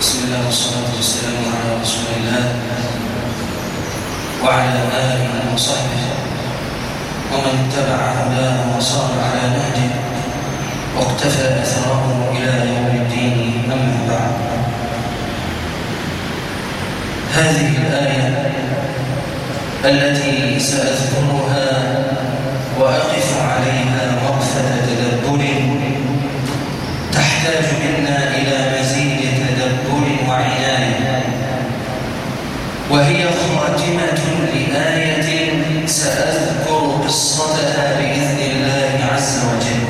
بسم الله والصلاة والسلام على رسول الله وعلى آله وصحبه ومن اتبع هداه وصار على نهجه واقتفى أثره إلى يوم الدين أما بعد. هذه الآية التي سأذكرها وأقف عليها وهي خاتمة لآية سأذكر قصتها بإذن الله عز وجل.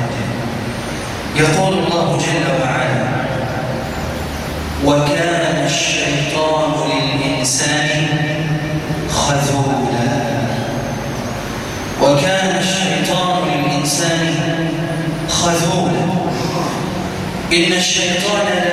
يقول الله جل وعلا وكان الشيطان للإنسان خذولا. وكان الشيطان للإنسان خذولا. إن الشيطان لا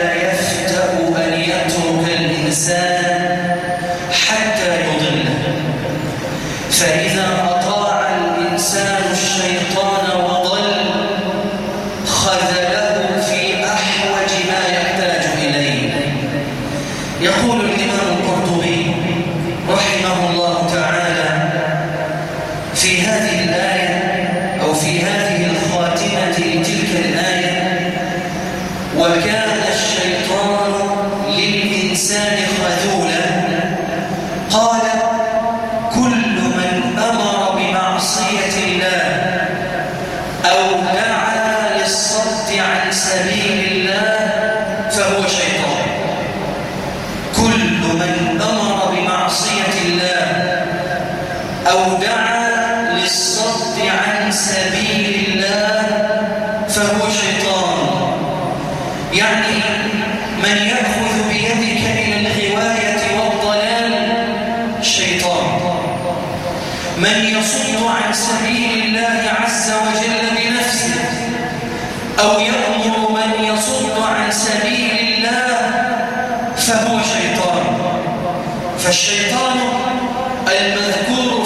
فالشيطان المذكور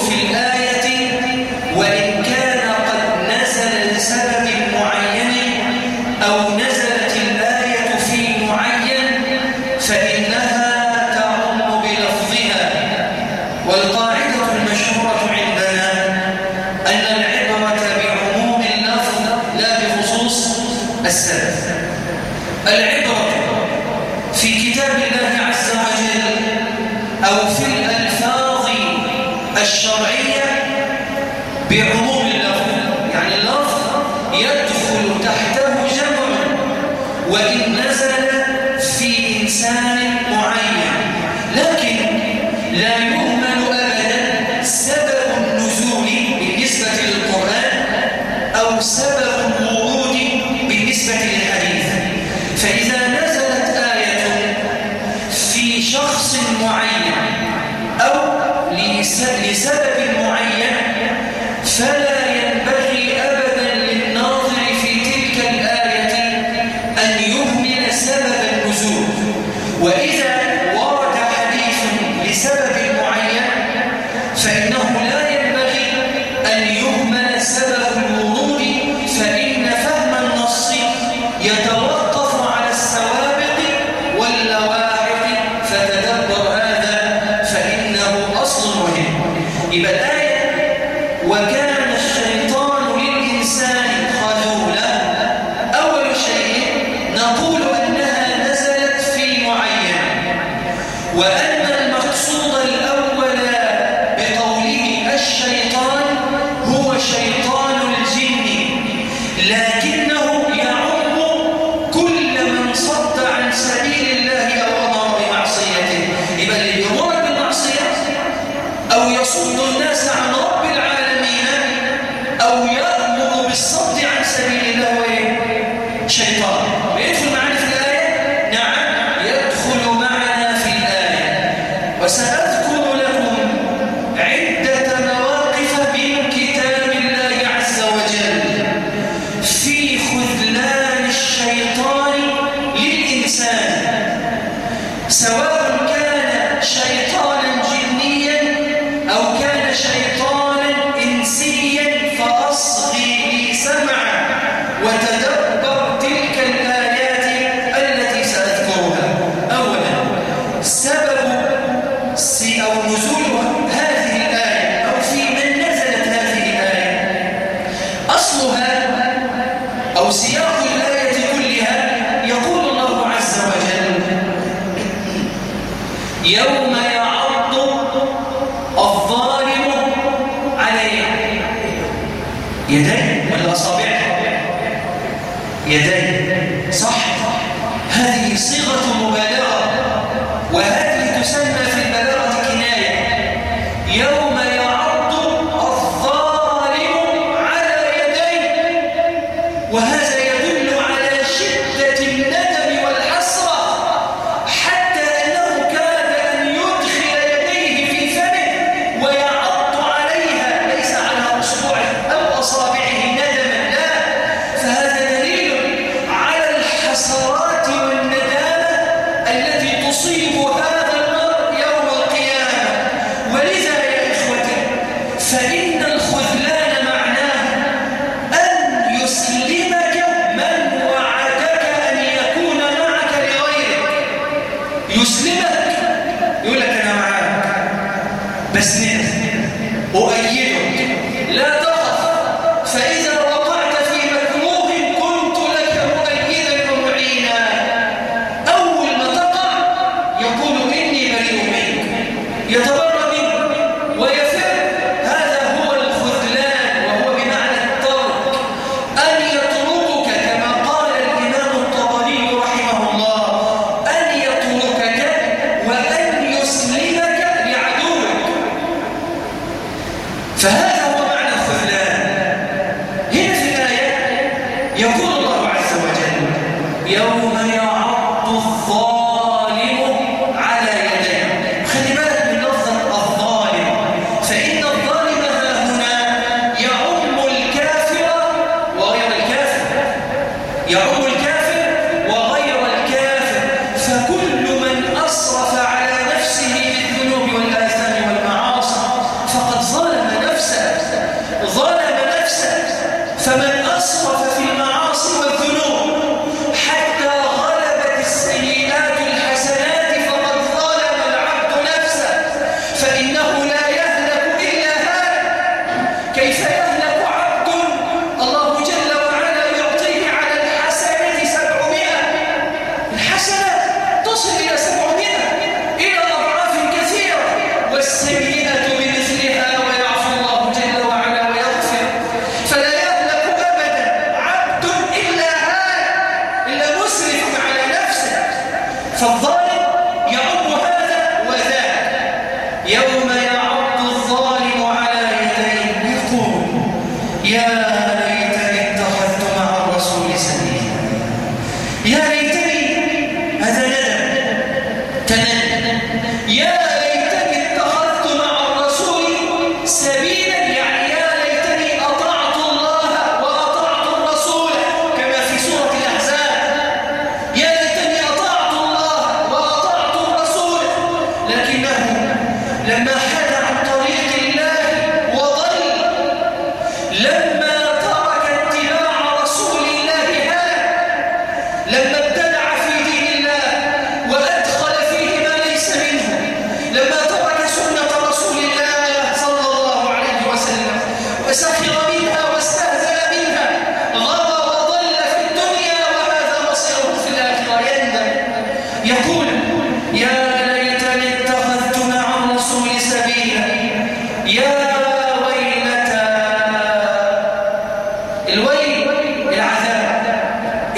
يقول الله عز وجل يوم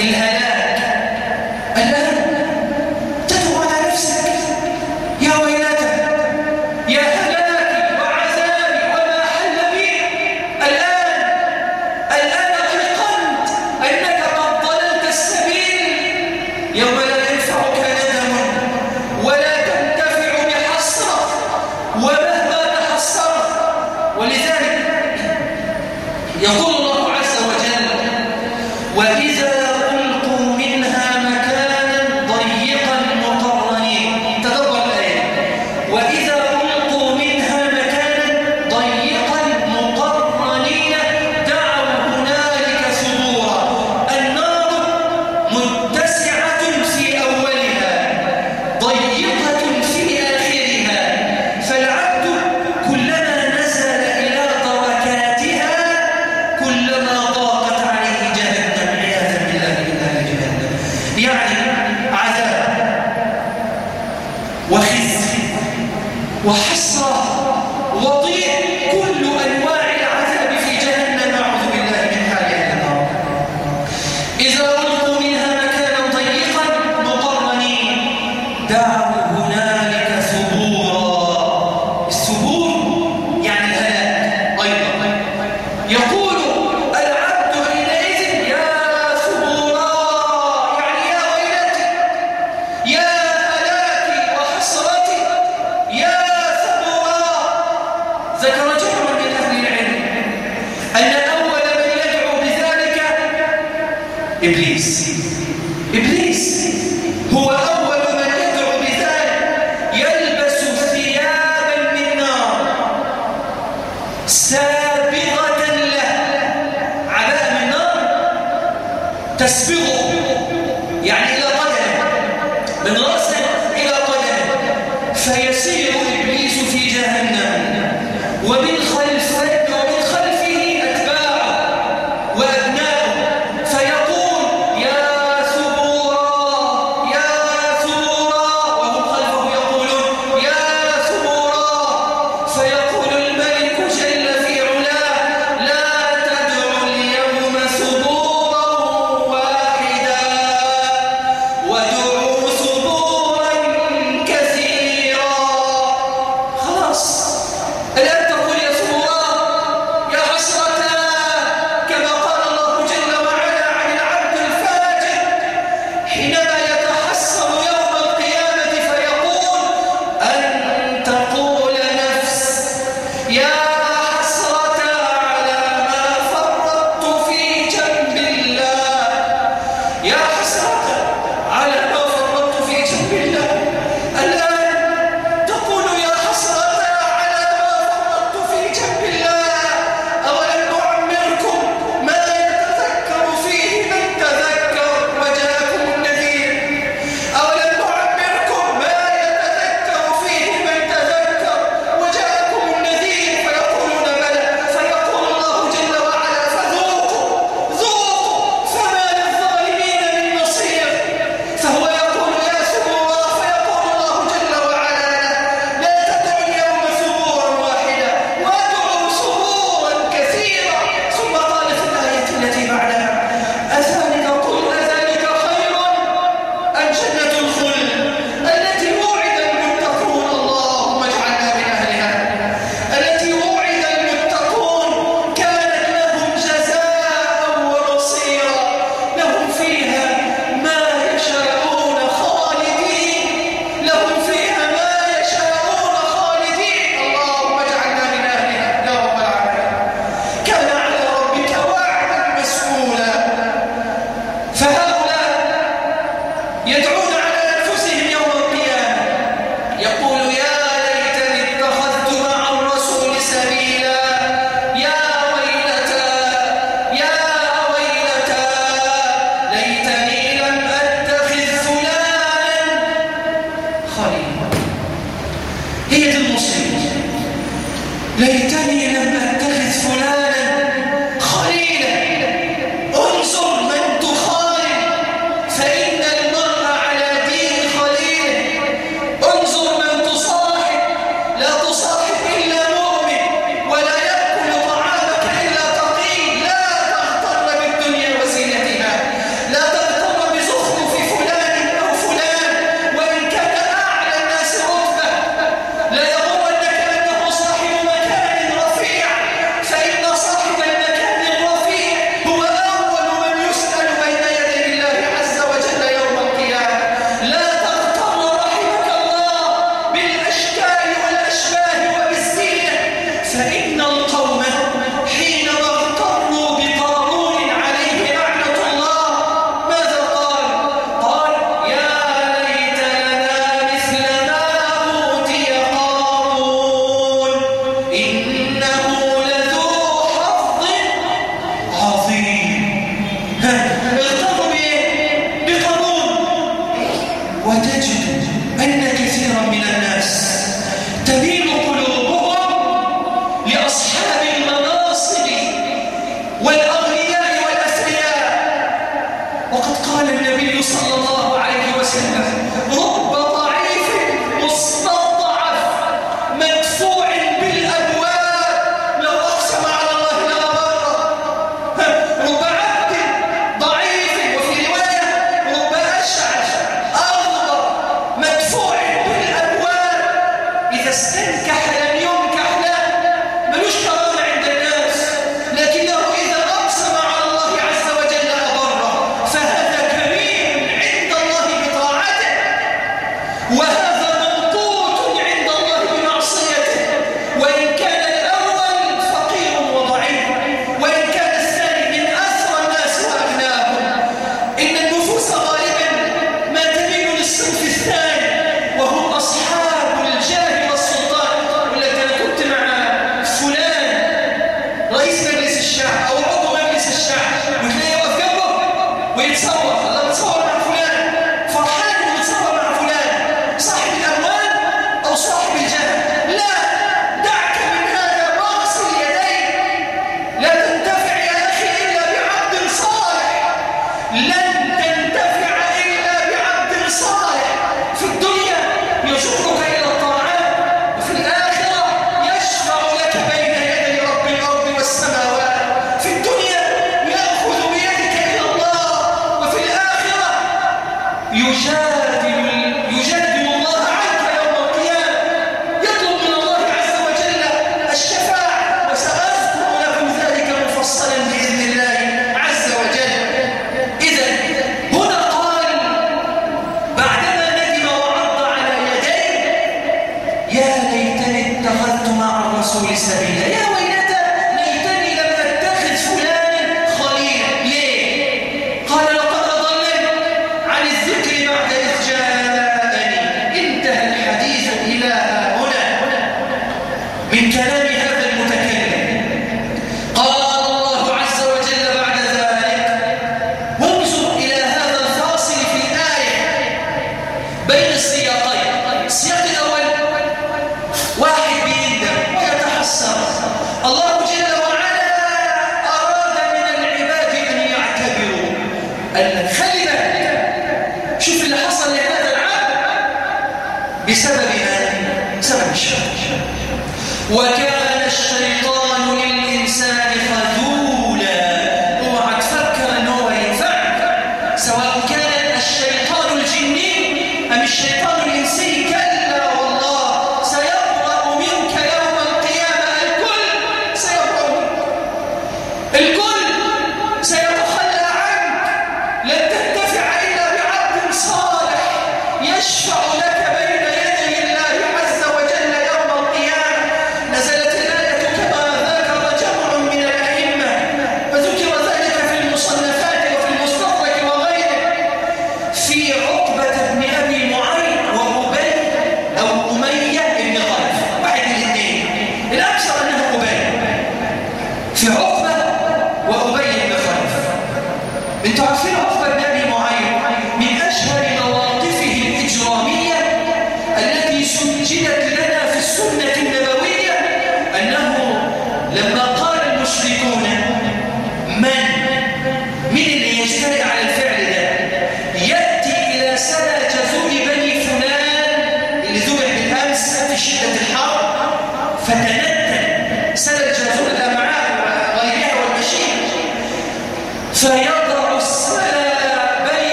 الهلاك. لا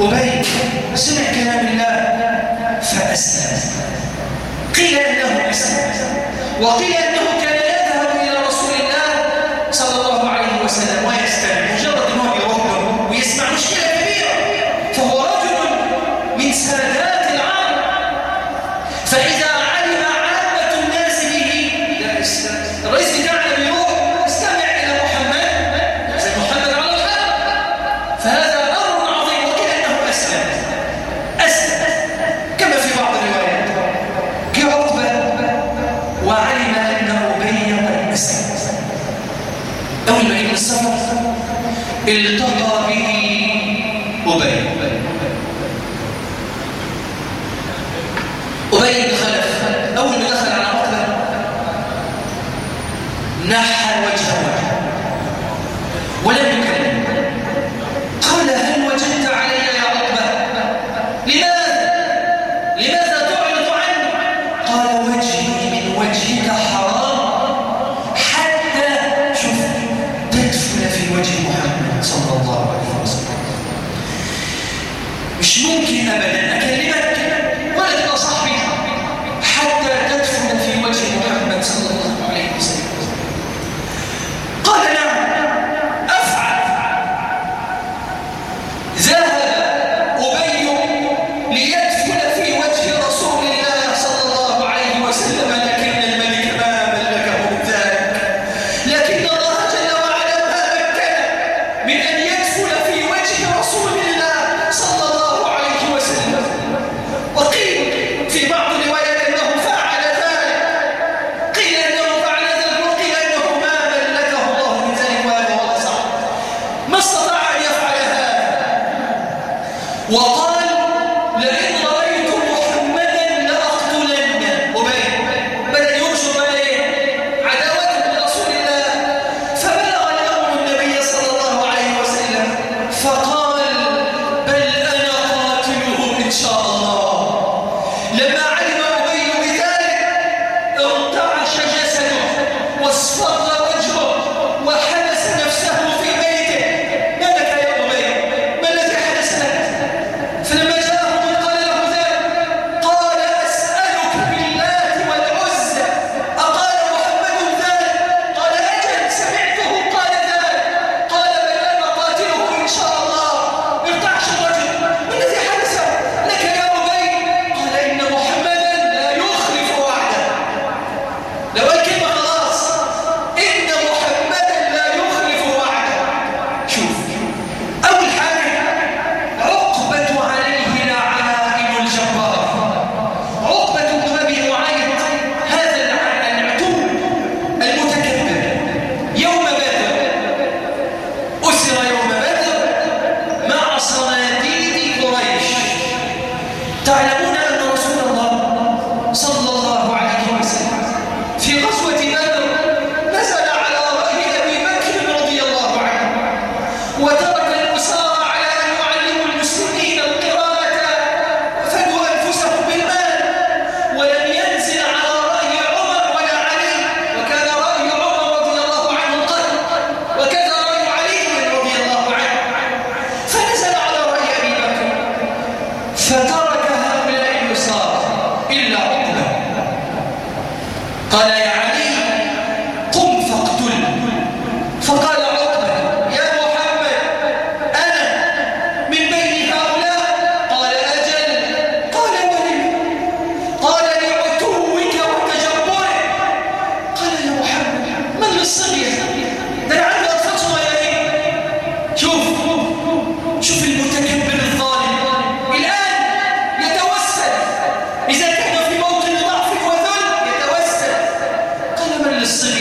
أبي سمع كلام الله فأسلم. قيل أنه أسلم. وقيل أنه كان يذهب إلى رسول الله صلى الله عليه وسلم ويستمع.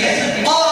Así.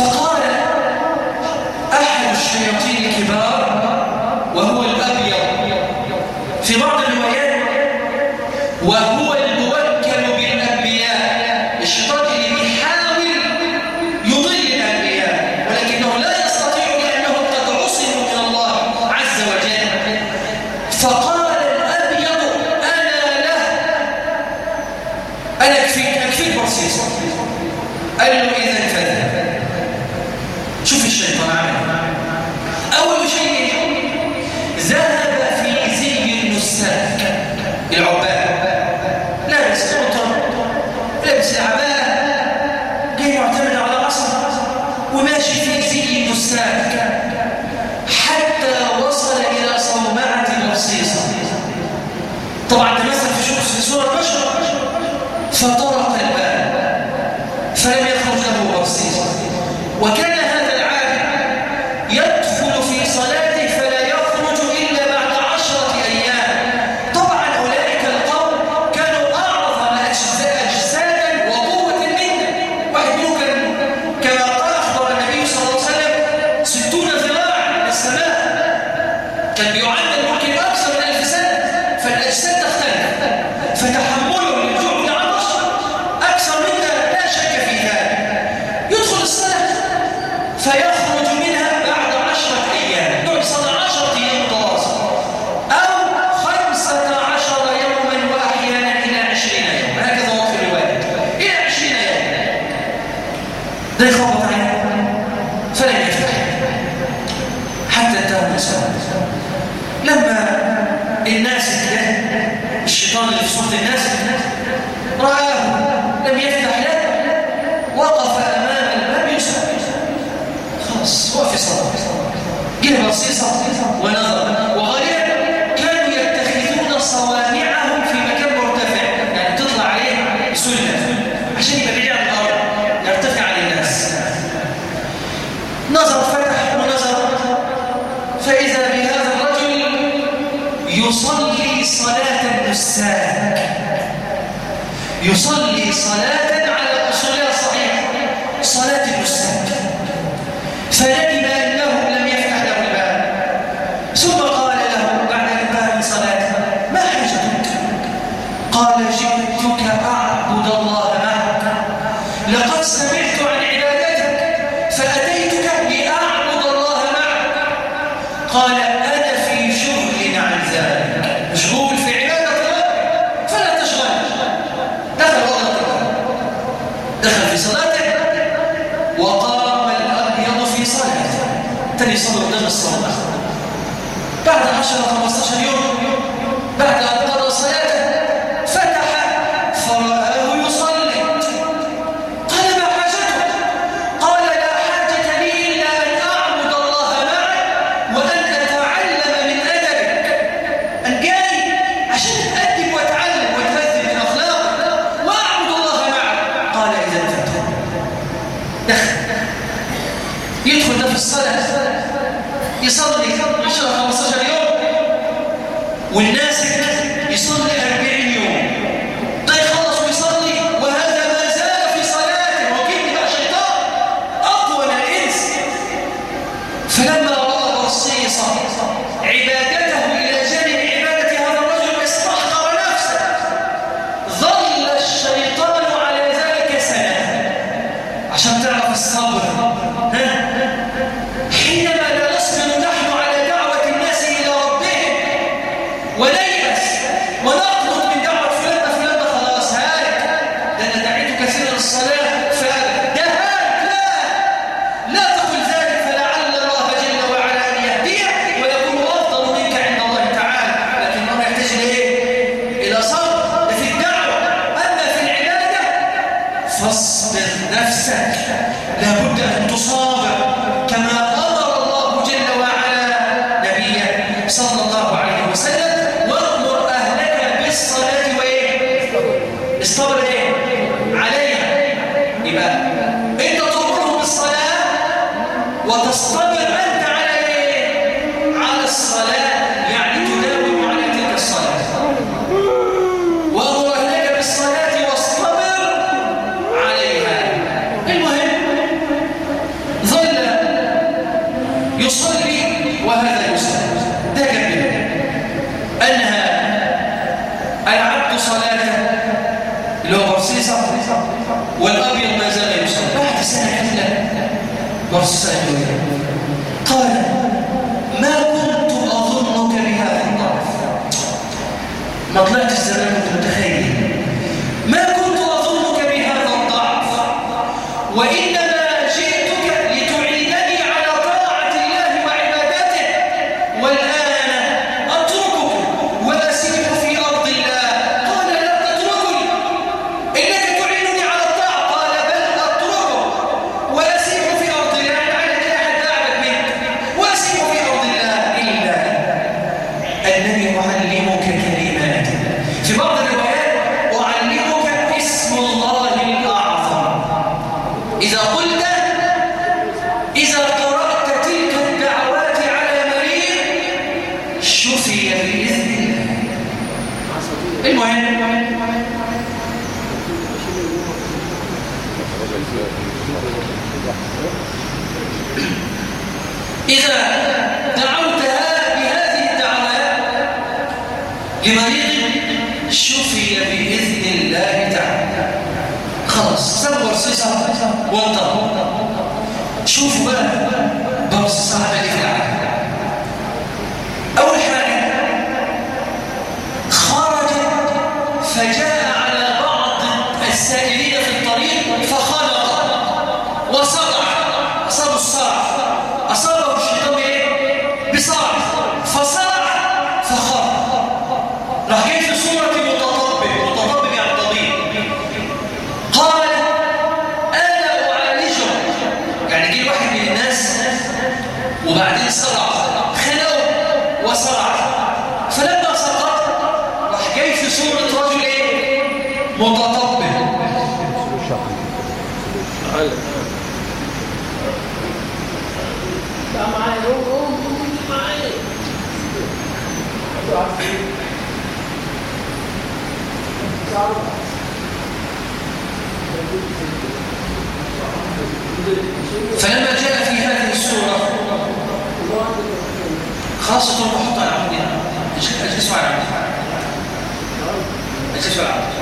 فقال أحد الشياطين نظر فرح ونظر. فإذا بهذا الرجل يصلي صلاة نساك يصلي صلاة على أصولها صلاة فلا فلما جاء في هذه السورة خاصة وحط على أجلس على عمدي أجلس على عمدي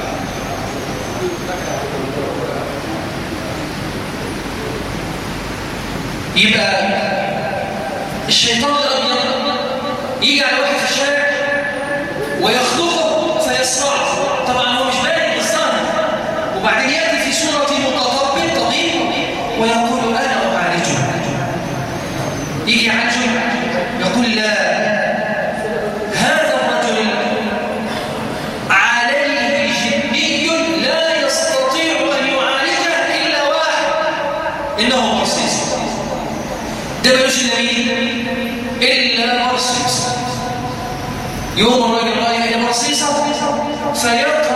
يبقى الشيطان يجي على واحد في الشارع ويخطفه يوم الرجل غير رصيصة فيرقى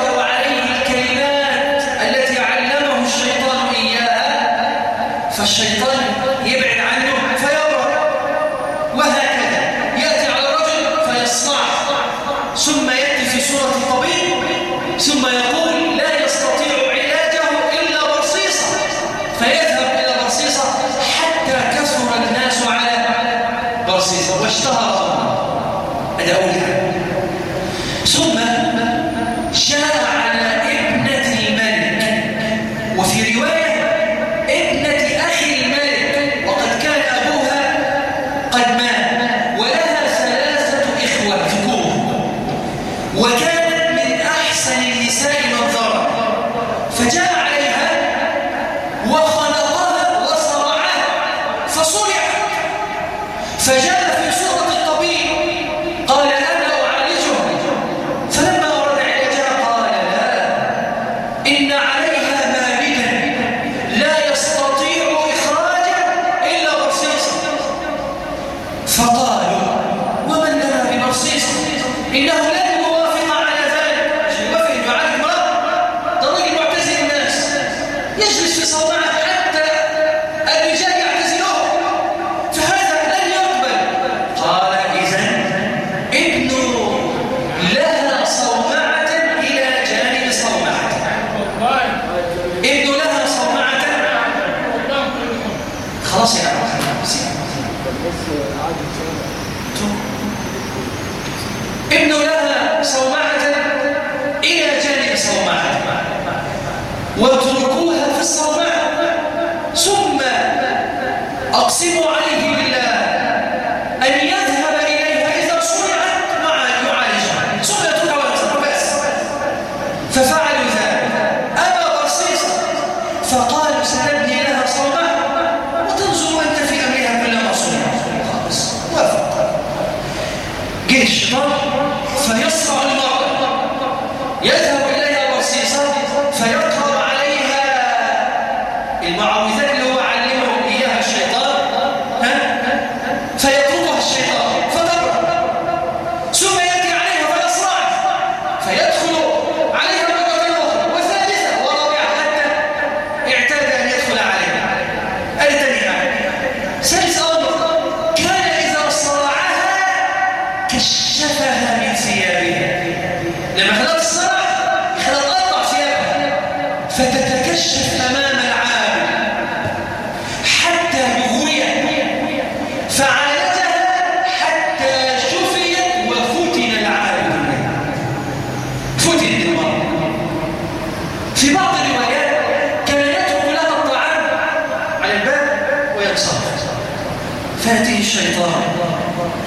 فاتي الشيطان.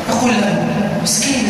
يقول له مسكين.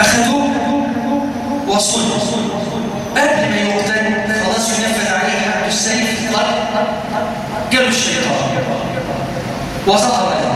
أخذوه وصلوا. قبل ما يقتل خلاص ينفذ عليه حد السيف قال جاله الشيطان. وظهر لهم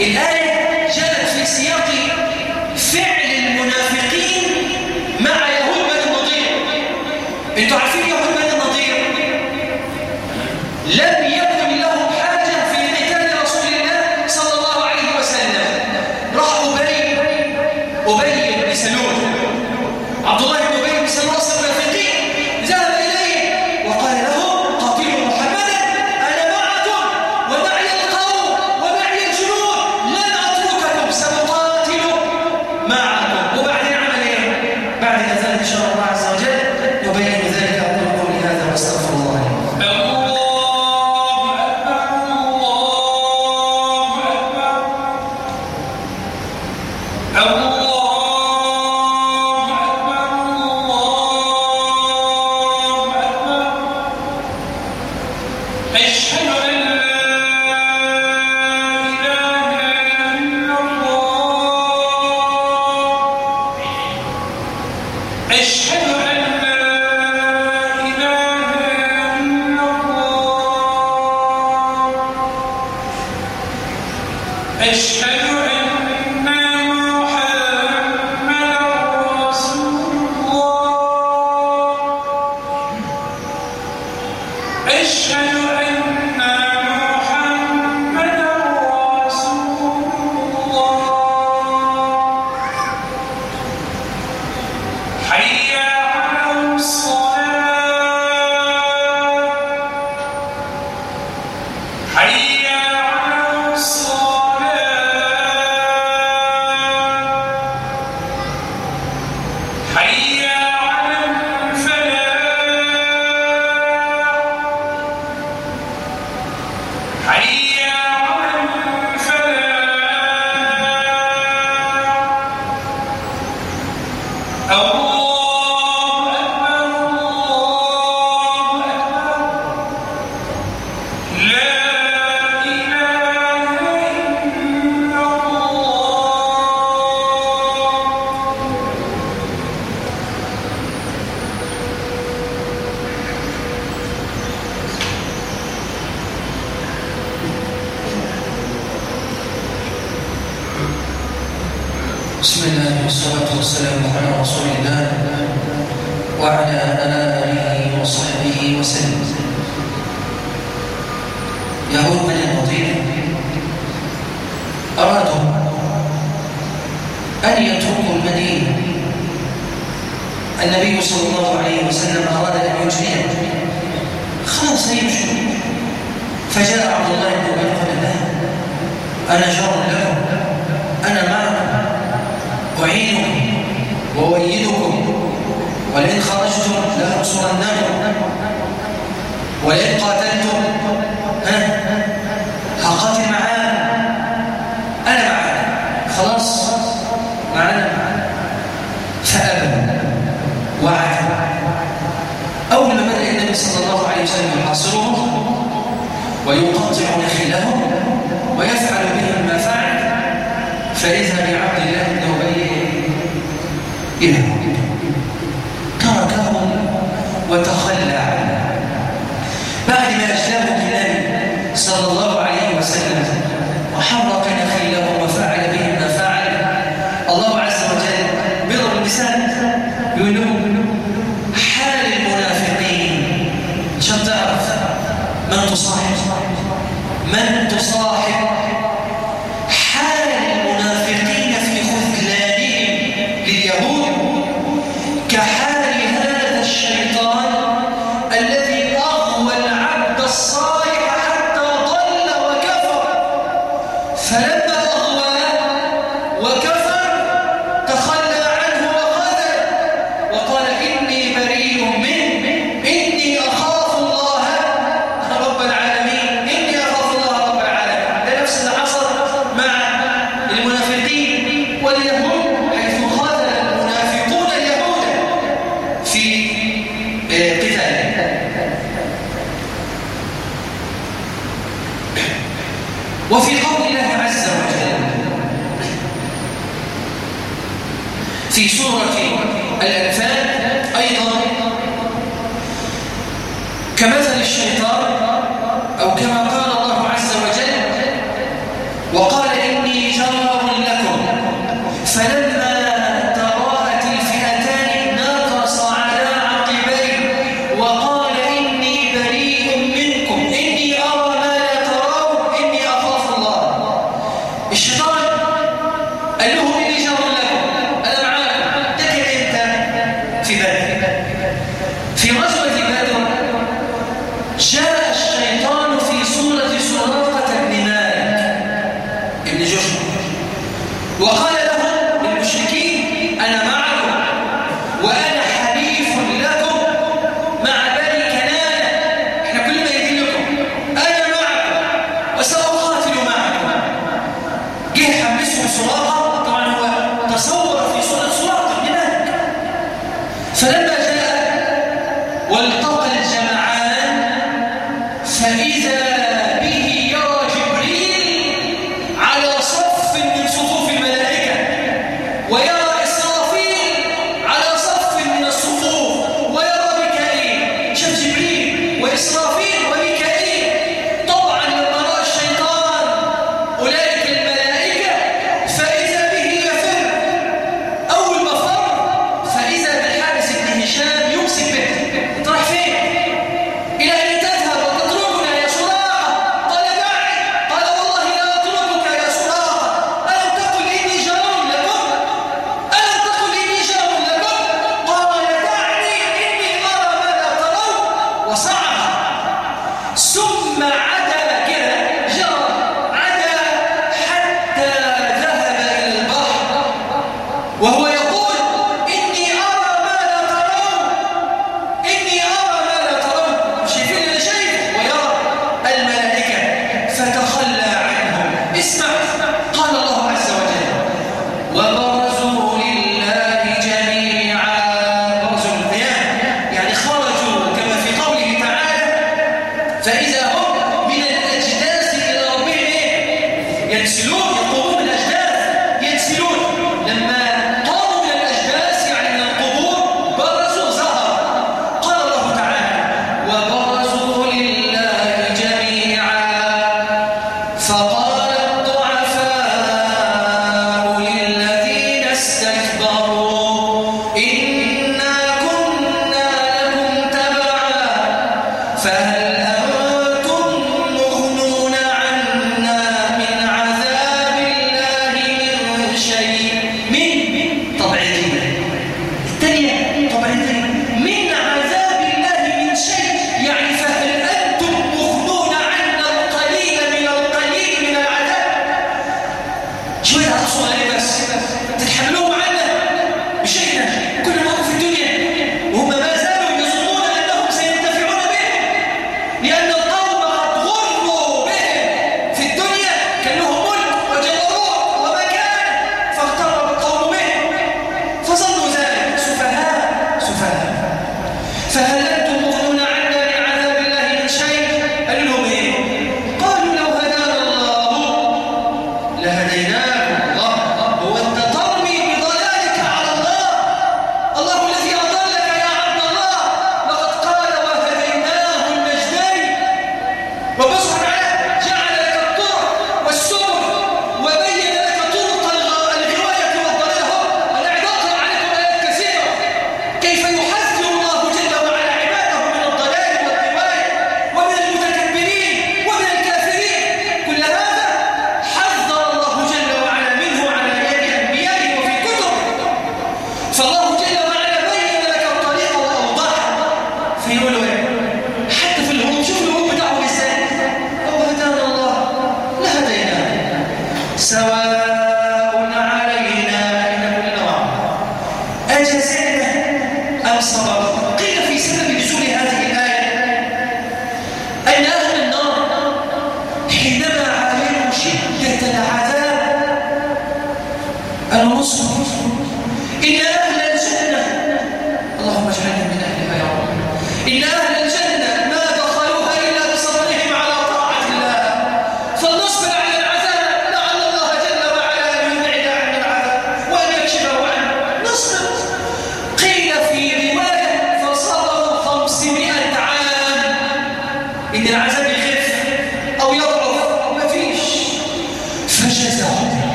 الآية